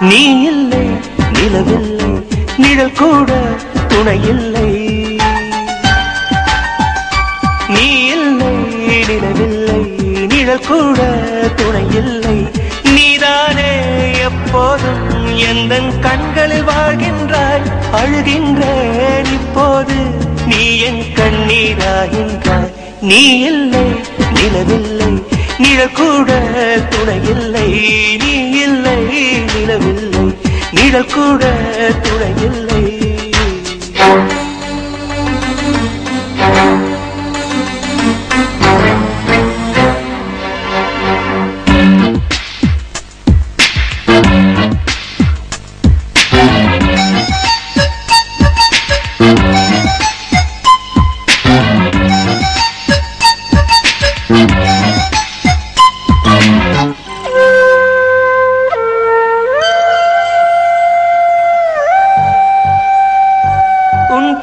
நீ இல்லை நிலவில்லை நிழல் கூட துணை இல்லை நீ இல்லை நிலவில்லை நிழல் கூட துணை இல்லை நீதானே எப்போதும் எந்த கண்களில் வாழ்கின்றாய் அழுகின்றேன் இப்போது. நீ என் கண்ணீராகின்றாய். நீ இல்லை நிலவில்லை நிழல் கூட துணை இல்லை நீ இல்லை நிழல் கூட துணை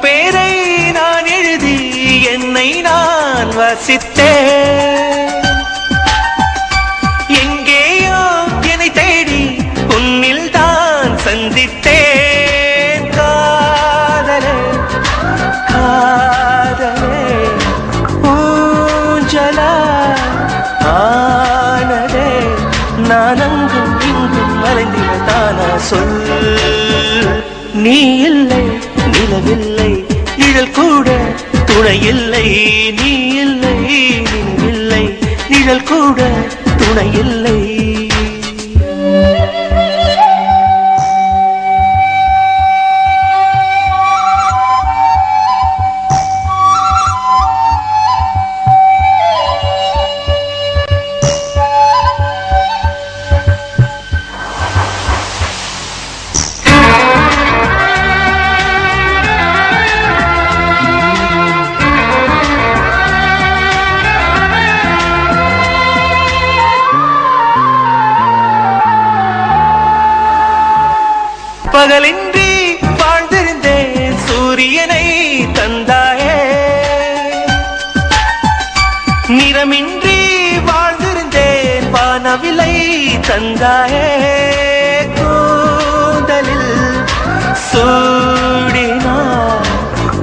பேரை நான் எழுதி என்னை நான் வசித்தேன். எங்கேயோ என்னை தேடி உன்னில் தான் சந்தித்தேன். காதலே காதலே ஊஞ்சலா ஆனதே நான் அங்கும் இங்கும் மறைந்திருந்தானா சொல். நீ இல்லை நிலவில்லை. நிழல் கூட துணையில்லை. நீ இல்லை நினைவில்லை நிழல் கூட துணையில்லை. காதலின்றி வாழ்ந்திருந்தேன் சூரியனை தந்தாயே. நிறமின்றி வாழ்ந்திருந்தேன் வானவிலை தந்தாயே. கூந்தலில் சூடினா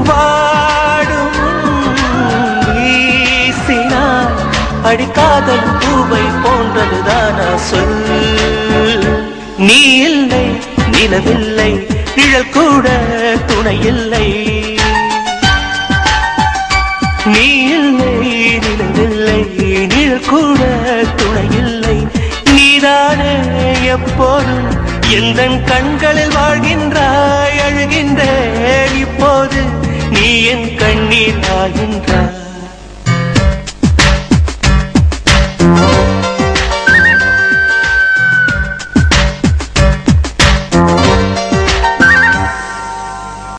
வாடும் வீசினா அடிக்காதல் பூவை போன்றதுதானா சொல். நீ இல்லை நிலவில்லை. நிழல் கூட துணை இல்லை நீ இல்லை நிலவில்லை. நிழல் கூட துணை இல்லை நீதானே எப்போதும் எந்த கண்களில் வாழ்கின்றாய் அழுகின்றேன். இப்போது நீ என் கண்ணீர் ஆகின்றாய்